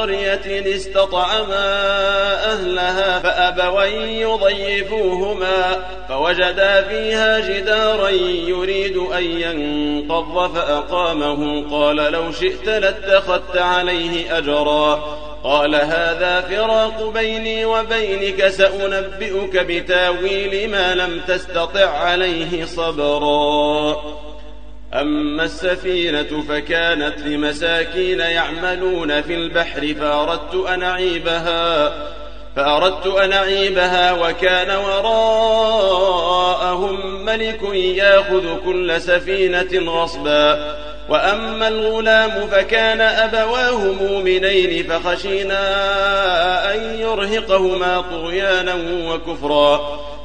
قرية استطعما أهلها فأبوا يضيفوهما فوجدا فيها جدارا يريد أن ينقض فأقامه. قال لو شئت لاتخذت عليه أجرا. قال هذا فراق بيني وبينك سأنبئك بتاويل ما لم تستطع عليه صبرا. أما السفينة فكانت لمساكين يعملون في البحر فأردت أن أعيبها فأردت أن أعيبها وكان وراءهم ملك يأخذ كل سفينة غصبا. وأما الغلام فكان أبواه مؤمنين فخشينا أن يرهقهما طغيانا وكفرا.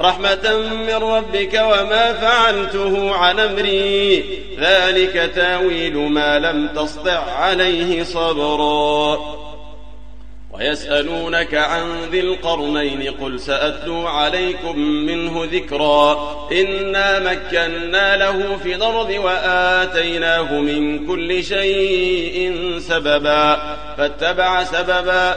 رحمة من ربك وما فعلته عن أمري. ذلك تأويل ما لم تسطع عليه صبرا. ويسألونك عن ذي القرنين قل سأتلو عليكم منه ذكرا. إنا مكنا له في الأرض وآتيناه من كل شيء سببا. فاتبع سببا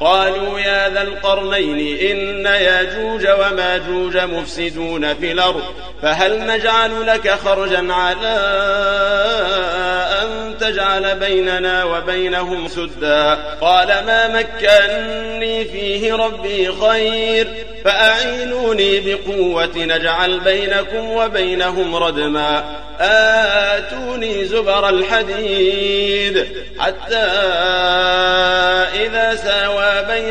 قالوا يا ذا القرنين إن ياجوج وماجوج مفسدون في الأرض فهل نجعل لك خرجا على أن تجعل بيننا وبينهم سدا؟ قال ما مكني فيه ربي خير فأعينوني بقوة نجعل بينكم وبينهم ردما. آتوني زبر الحديد حتى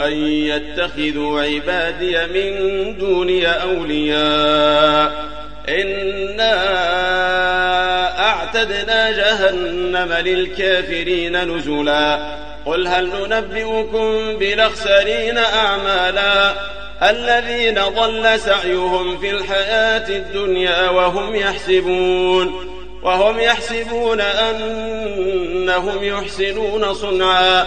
أن يتخذوا عبادي من دوني أولياء. إنا أعتدنا جهنم للكافرين نزلا. قل هل ننبئكم بلخسرين أعمالا؟ الذين ضل سعيهم في الحياة الدنيا وهم يحسبون وهم يحسبون أنهم يحسنون صنعا.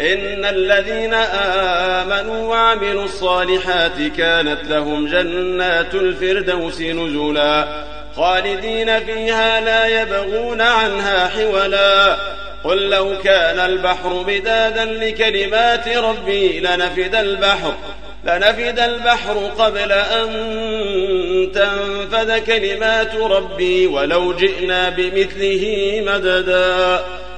إن الذين آمنوا وعملوا الصالحات كانت لهم جنات الفردوس نزلا خالدين فيها لا يبغون عنها حولا. قل لو كان البحر بدادا لكلمات ربي لنفد البحر لنفد البحر قبل أن تنفد كلمات ربي ولو جئنا بمثله مددا.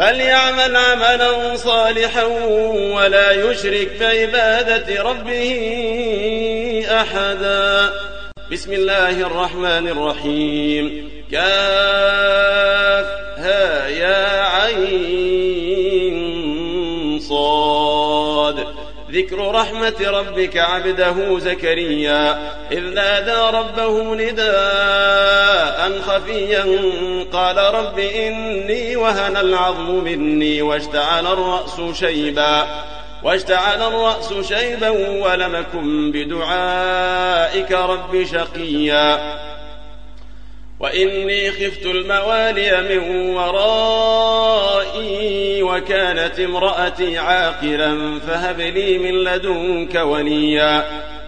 فليعمل عملا صالحا ولا يشرك بعبادة ربه أحدا. بسم الله الرحمن الرحيم. كاف ها يا عين صاد. ذكر رحمة ربك عبده زكريا. إذ نادى ربه نداء خفيا قال رب إني وهن العظم مني واشتعل الرأس شيبا واشتعل الرأس شيبا ولم أكن بدعائك رب شقيا وإني خفت الموالي من ورائي وكانت امرأتي عاقرا فهب لي من لدنك وليا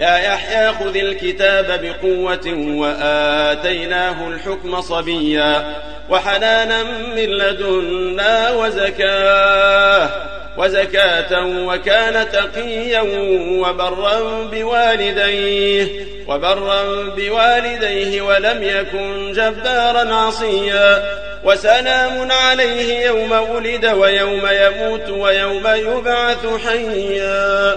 يا يحيى خذ الكتاب بقوة وآتيناه الحكم صبيا وحنانا من لدنا وزكاة وزكاة وكان تقيا وبرا بوالديه وبرا بوالديه ولم يكن جبارا عصيا وسلام عليه يوم ولد ويوم يموت ويوم يبعث حيا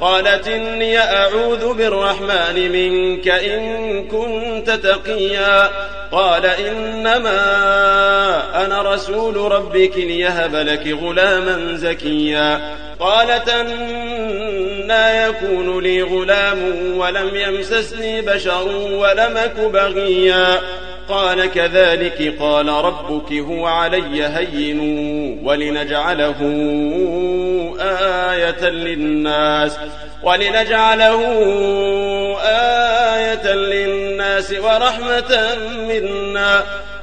قالت إني أعوذ بالرحمن منك إن كنت تقيا. قال إنما أنا رسول ربك ليهب لك غلاما زكيا. قالت أنا يكون لي غلام ولم يمسسني بشر ولم أك بغيا. قال كذلك قال ربك هو علي هين ولنجعله آية للناس ولنجعله آية للناس ورحمة منا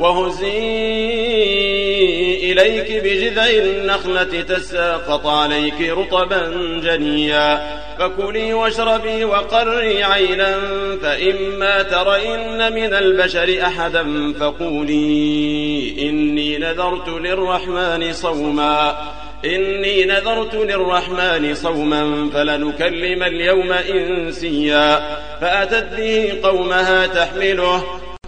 وهزي إليك بجذع النخلة تساقط عليك رطبا جنيا فكلي واشربي وقري عينا فإما ترين من البشر أحدا فقولي إني نذرت للرحمن صوما إني نذرت للرحمن صوما فلنكلم اليوم إنسيا فأتت به قومها تحمله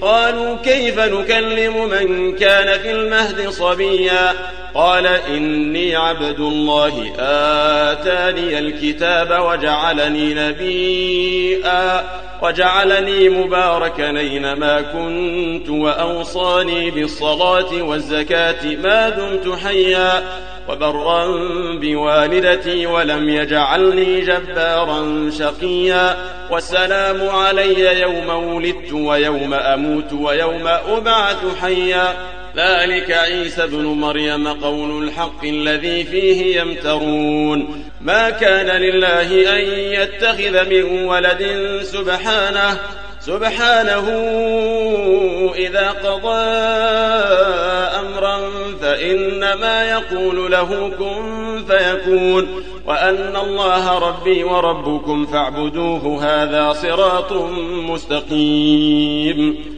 قالوا كيف نكلم من كان في المهد صبيا قال إني عبد الله آتاني الكتاب وجعلني نبيا وجعلني مباركا أينما كنت وأوصاني بالصلاة والزكاة ما دمت حيا وبرا بوالدتي ولم يجعلني جبارا شقيا والسلام علي يوم ولدت ويوم أموت ويوم أبعث حيا. ذلك عيسى بن مريم قول الحق الذي فيه يمترون. ما كان لله أن يتخذ من ولد سبحانه سبحانه إذا قضى أمرا فإنما يقول له كن فيكون. وأن الله ربي وربكم فاعبدوه هذا صراط مستقيم.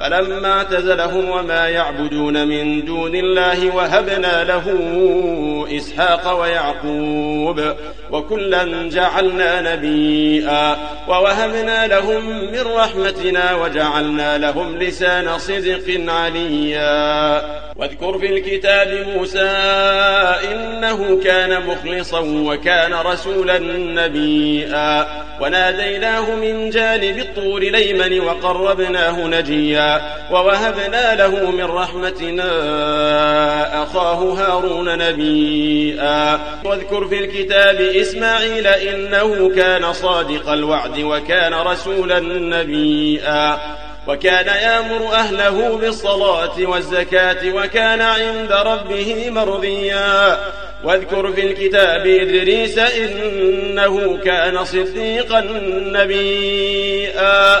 فلما اعتزلهم وما يعبدون من دون الله وهبنا له إسحاق ويعقوب وكلا جعلنا نبيئا ووهبنا لهم من رحمتنا وجعلنا لهم لسان صدق عليا. واذكر في الكتاب موسى إنه كان مخلصا وكان رسولا نبيئا. وناديناه من جانب الطور ليمن وقربناه نجيا. ووهبنا له من رحمتنا أخاه هارون نبيئا واذكر في الكتاب إسماعيل إنه كان صادق الوعد وكان رسولا نبيئا وكان يأمر أهله بالصلاة والزكاة وكان عند ربه مرضيا. واذكر في الكتاب إدريس إنه كان صديقا نبيئا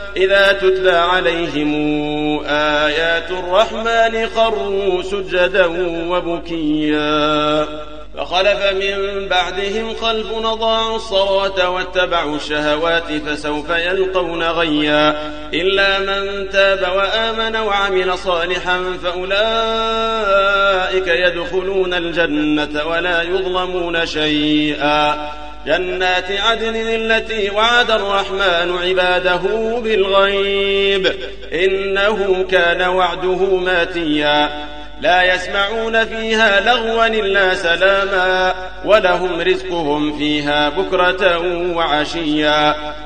إذا تتلى عليهم آيات الرحمن خروا سجدا وبكيا. فخلف من بعدهم خلف نضاعوا الصلاة واتبعوا الشهوات فسوف يلقون غيا. إلا من تاب وآمن وعمل صالحا فأولئك يدخلون الجنة ولا يظلمون شيئا. جنات عدن التي وعد الرحمن عباده بالغيب. إنه كان وعده ماتيا. لا يسمعون فيها لغوا إلا سلاما ولهم رزقهم فيها بكرة وعشيا.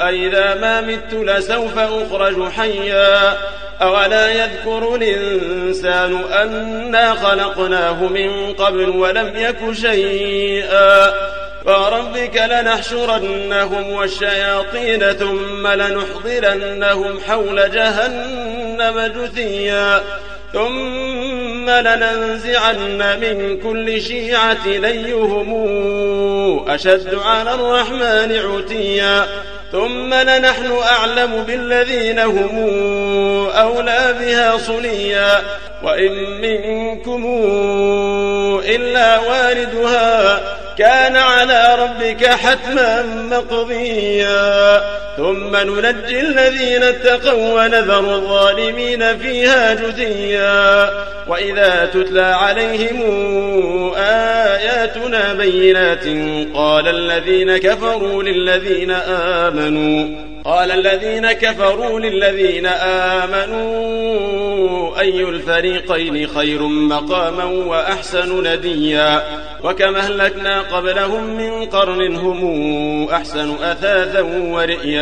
أئذا ما مت لسوف أخرج حيا أولا يذكر الإنسان أنا خلقناه من قبل ولم يك شيئا فربك لنحشرنهم والشياطين ثم لنحضرنهم حول جهنم جثيا ثم لننزعن من كل شيعة ليهم أشد على الرحمن عتيا. ثم لنحن أعلم بالذين هم أولى بها صليا. وإن منكم إلا واردها كان على ربك حتما مقضيا. ثم ننجي الذين اتقوا ونذر الظالمين فيها جثيا وإذا تتلى عليهم آياتنا بينات قال الذين كفروا للذين آمنوا قال الذين كفروا للذين آمنوا أي الفريقين خير مقاما وأحسن نديا؟ وكما أهلكنا قبلهم من قرن هم أحسن أثاثا ورئيا.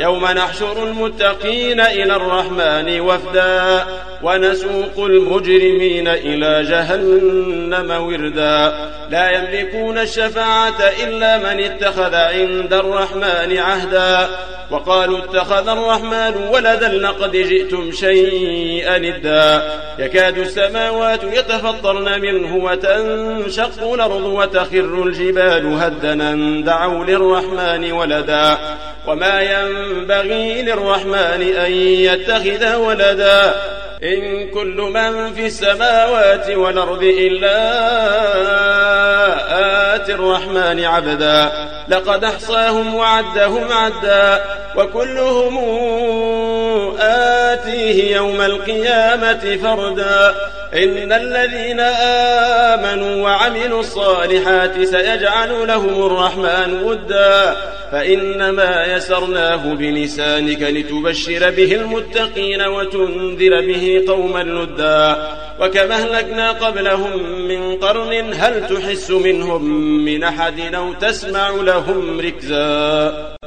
يوم نحشر المتقين إلى الرحمن وفدا ونسوق المجرمين إلى جهنم وردا. لا يملكون الشفاعة إلا من اتخذ عند الرحمن عهدا. وقالوا اتخذ الرحمن ولدا لقد جئتم شيئا ادا يكاد السماوات يتفطرن منه وتنشق الأرض وتخر الجبال هدنا دعوا للرحمن ولدا. وما ينبغي للرحمن أن يتخذ ولدا. إن كل من في السماوات والأرض إلا آت الرحمن عبدا. لقد أحصاهم وعدهم عدا وكلهم آتيه يوم القيامة فردا. إن الذين آمنوا وعملوا الصالحات سيجعل لهم الرحمن ودا. فإنما يسرناه بلسانك لتبشر به المتقين وتنذر به قوما لدا. وكما أهلكنا قبلهم من قرن هل تحس منهم من أحد أو تسمع لهم ركزا؟